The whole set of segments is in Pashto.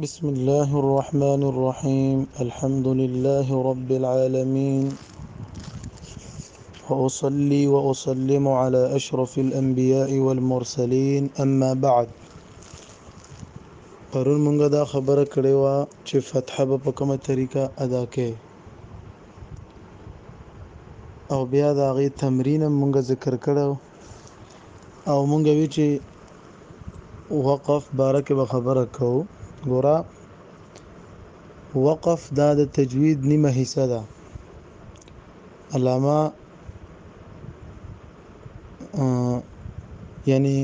بسم الله الرحمن الرحيم الحمد لله رب العالمين وأصلي وأسلم على أشرف الأنبياء والمرسلين أما بعد پرون مونږه دا خبره کړې و چې فتح به په کومه طریقه ادا کړي او بیا دا غي تمرین مونږه ذکر کړو او مونږ وی چې وقف باره کې به خبره کو ګورا وقف دا د تجوید نیمه حصہ ده علامه یعنی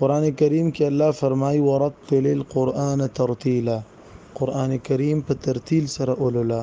قران کریم کې الله فرمایي ورتل القرآن ترتیلا قران کریم په ترتیل سره اولولا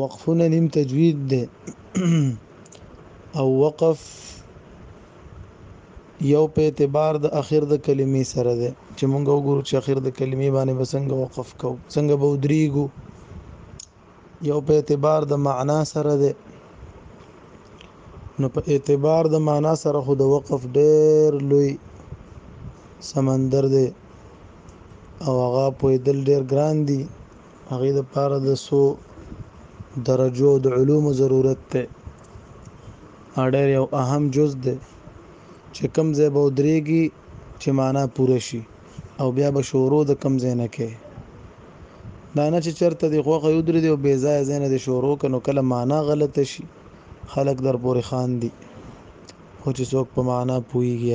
وقفونه نیم تجوید دی او وقف یو په اعتبار د اخر د کلمې سره ده چې مونږ وګورو چې اخر د کلمې باندې بسنګ وقف کو څنګه به ودریګو یو په اعتبار د معنا سره ده نو په اعتبار د معنا سره خو د وقف ډېر لوی سمندر ده او هغه په دل ډېر ګران دي هغوی لپاره د څو درجو او د علومو ضرورت دی دا ډېر یو اهم جز دی چې کم ځای به ودرېږي چې معنا پوره شي او بیا به شورو د کم ځای نه کې دا نه چې چرته دی خوخه یو درې دی او بې ځای ځای نه دی شورو کنو کله معنا غلطه شي خلک در پورې خان دي خو چې څوک په معنا پوهیږي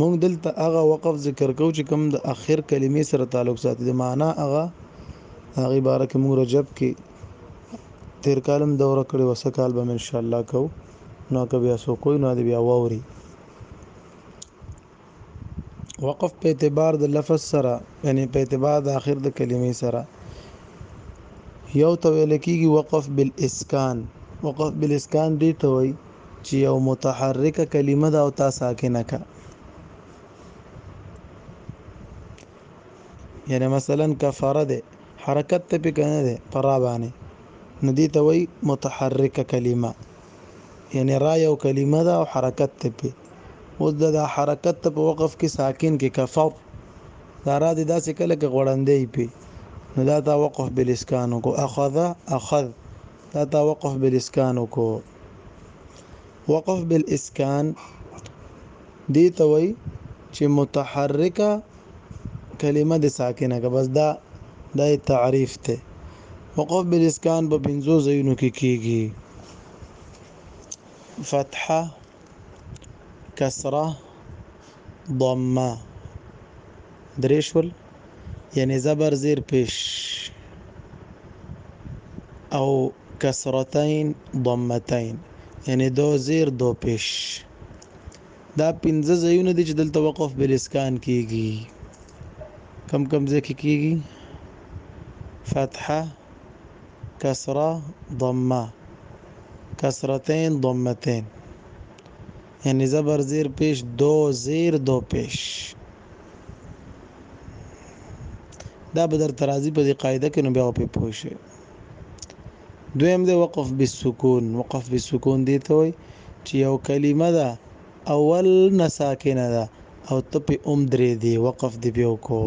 مونږ دلته هغه وقف ذکر کو چې کوم د اخر کلمې سره تعلق ساتي د معنا هغه هغه باره کې مونږ رجب کې تیر کالم دوره کړې وسه کال به ان شاء الله کو نو که بیا سو کوی نو بیا ووري وقف په اعتبار د لفظ سره یعنی په اعتبار د اخر د کلمې سره یو تویل کیږي وقف بالاسکان وقف بالاسکان دی ته وایي چی یو متحرکه کلمه ده او تا ساکنه کا یعنی مثلا کفر ده حرکت ته پک نه ده پرا باندې نو دي ته وای متحرکه کلمه یعنی را یو کلمه ده او حرکت ته پی اوس د حرکت ته په وقف کې ساکن کې کفر دا را دي داسې کله کې غړندې پی نو دا تا وقف بالاسکان کو اخذ اخذ دا تا وقف بالاسکان کو وقف بالاسکان دې ته وایي چې متحرکه کلمه د ساکنه که بس دا د تعریف ته وقف بالاسکان په بنزو زینو کې کیږي فتحه کسره ضمه درې شول یعنی زبر زیر پیش او کسرتین ضمتین یعنی دو زیر دو پیش دا پنځه ځایونه دي چې دلته وقف بل اسکان کیږي کم کم ځکه کیږي فتحه کسره ضمه کسرتین ضمتین یعنی زبر زیر پیش دو زیر دو پیش دا به در ترازی په دې قاعده کې نو بیا په پوه شي دویم دی وقف بالسکون وقف بالسکون دی ته وي چې یو کلمه ده اول نساکنه ده او ته په اوم درې دی وقف دی په وکړو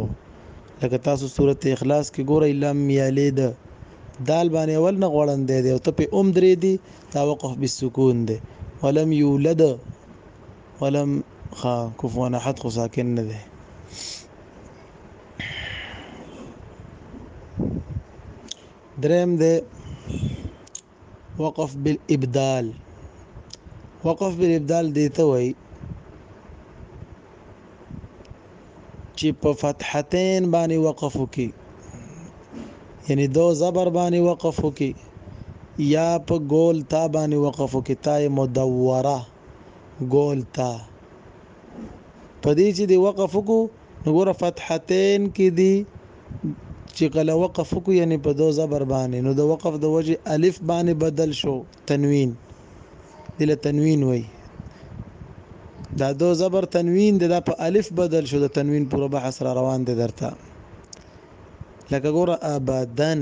لکه تاسو سورته اخلاص کې ګورئ لم یلد دال باندې اول نه غوړند دی او ته په اوم درې دی دا وقف بالسکون دی ولم یولد ولم خا کفوا نحت خو ساکن نه دی درم ده وقف بالابدال وقف بالابدال دیته وای چې په فتحتين باندې وقف وکي یعنی دو زبر باندې وقف وکي یا په ګول تا باندې وقف وکي تای مدوره ګول تا په دې چې د وقف کو نګوره فتحتين کې دي چې کله وقف کو یعنی په دو زبر باندې نو د وقف د وجه الف باندې بدل شو تنوین دله تنوین وای دا دو زبر تنوین د په الف بدل شو د تنوین پوره بحث را روان دي درته لکه ګوره ابدن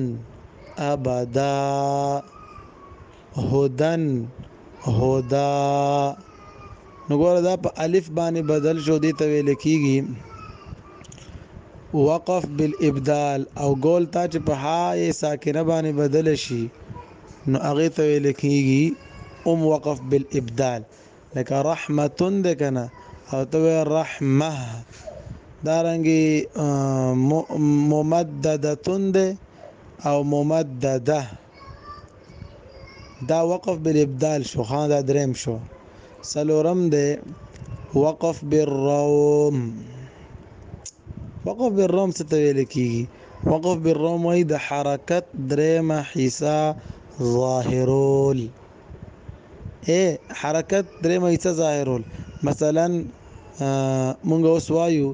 ابدا هدن هدا نو ګوره دا په الف باندې بدل شو دي ته ویل کیږي وقف بالابدال او ګول تا چې په ها یې ساکنه باندې بدل شي نو هغه ته ویل کیږي ام وقف بالابدال لکه رحمتون ده کنه او ته رحمه دارنګي ممددتون ده او ممدده دا وقف بالابدال شو خان دا دریم شو سلورم دی وقف بالروم وقف بالروم څه ته ویل کیږي وقف بالروم وای د حرکت دریمه حصہ ظاهرول اے حرکت دریمه حصہ ظاهرول مثلا مونږ اوس وایو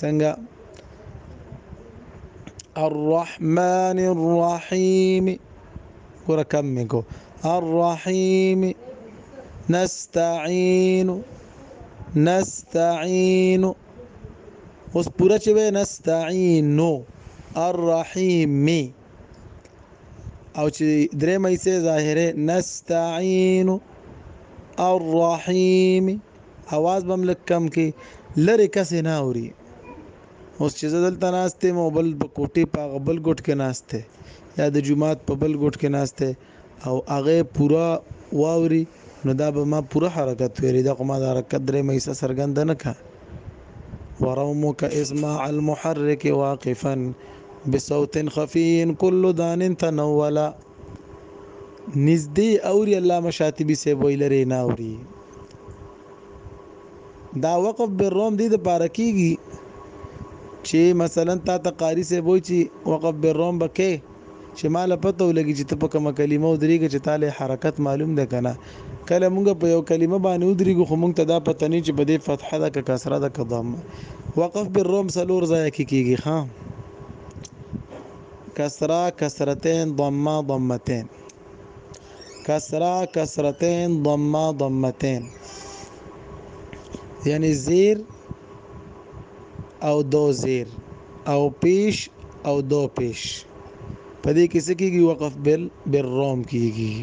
څنګه الرحمن الرحیم ګوره کم مې کو الرحیم نستعين نستعين اوس پورا چې وې نستعين الرحيم او چې درې مې سه ظاهره نستعين الرحيم اواز بم لک کم کې لری کس نه اوري اوس چې دلته ناشته مو بل په کوټي په بل ګټ کې ناشته یا د جمعات په بل ګټ کې ناشته او هغه پورا واوري نو دا به ما پورا حرکت ویری دا کومه حرکت درې مې سره سرګند نه کا ورومك اسمع المحرك واقفا بصوت خفي كل دان تنولا نزدې اوري علامه شاطبي سه ویلره نه اوري دا وقف به روم دي د پاره کیږي چې مثلا تا ته قاری سه وای چې وقف به روم بکې چې مال پته ولګي چې ته په کومه کلمه ودرېږي چې تاله حرکت معلوم ده کنه کله مونږ په یو کلمه باندې ودرېږو خو مونږ ته دا پته نه چې په دې فتحه ده که کسره ده که ضمه وقف به روم سلور ځای کې کیږي ها کسره کسرتين ضمه ضمتين کسرا کسرتين ضمه ضمتين یعنی زیر او دو زیر او پیش او دو پیش په دې کې څه کېږي وقف بل بالروم کېږي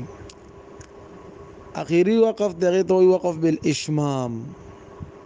اخیری وقف دغه ته وقف بالاشمام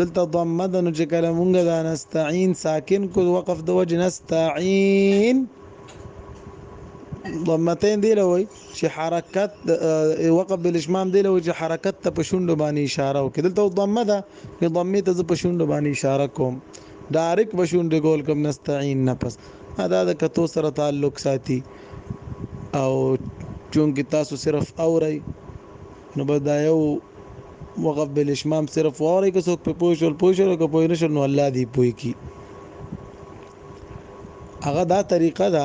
دلته ضمه ده نو چې کله مونږ دا نستعين ساکن کو وقف د وجه نستعين ضمتين دی لوي چې حرکت وقف بالاشمام دی لوي چې حرکت ته په شوندو باندې اشاره وکړي دلته ضمه ده نو ضمه ته په شوندو باندې اشاره کوم ډایرک په شوندو ګول کوم نستعين نه پس ادا د کتو سره تعلق ساتي او چونکه تاسو صرف اورئ نو بس دا یو وقف بالاشمام صرف واورئ که څوک په پوه شول پوه شول که پوه نه شول نو الله دی پوه کی هغه دا طریقه ده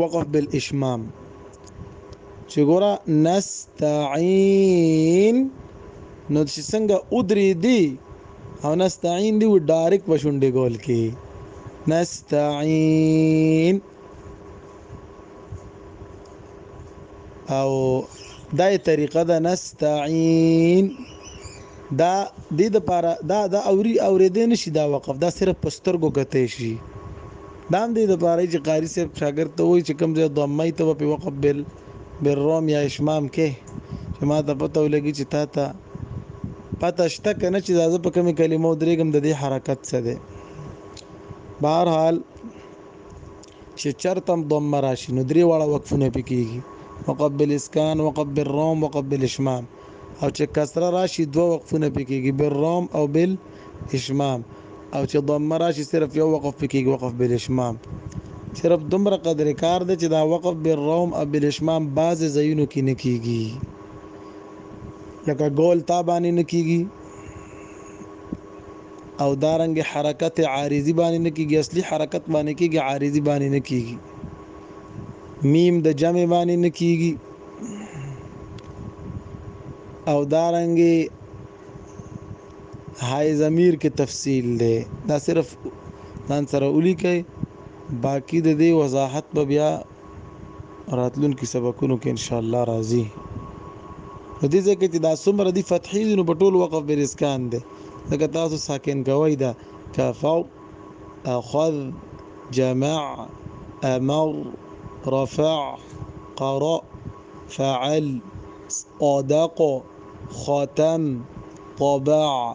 وقف بالاشمام چې ګوره نستعين نو چې څنګه ادري دي او نستعين دی ډایرک په شونډې ګول کې نستعين او دا طریقه ده نستعين دا د دې لپاره دا دا اوري اورېدې نشي دا وقف دا صرف پسترګو کته شي دا هم دې لپاره چې قاری صاحب شاګرد ته وایي چې کوم ځای ضمه ته په وقف بل بل روم یا اشمام کې چې ما ته پته ولګي چې تا ته پته شته کنه چې دا په کومې کلمو درېګم د دې حرکت څه ده بهر حال چې چرته هم ضمه راشي نو درې واړه وقفونه پې کېږي وقبل اسکان وقبل روم وقبل اشمام او چې کسره راشي دوه وقفونه پې کېږي بل روم او بل اشمام او چې ضمه راشي صرف یو وقف پې کېږي وقف بل اشمام صرف دومره قدر کار دی چې دا وقف بل روم او بل اشمام بعضې ځایونو کې نه کېږي لکه ګول تا باندې نه کېږي او دارنګه حرکت عارضی باندې نه کیږي اصلي حرکت باندې کیږي عارضی باندې نه کیږي میم د جمع باندې نه کیږي او دارنګه هاي ضمیر کې تفصیل دی دا صرف ځان سره ولیکئ باقی د دې وضاحت به بیا راتلونکي سبقونو کې ان شاء الله راځي په دې ځکه چې دا څومره دي فتحې دي نو په ټول وقف به رسکان دي لکه تاسو ساکن کوي دا کفو اخذ جمع امر رفع قرأ فعل صدق ختم طبع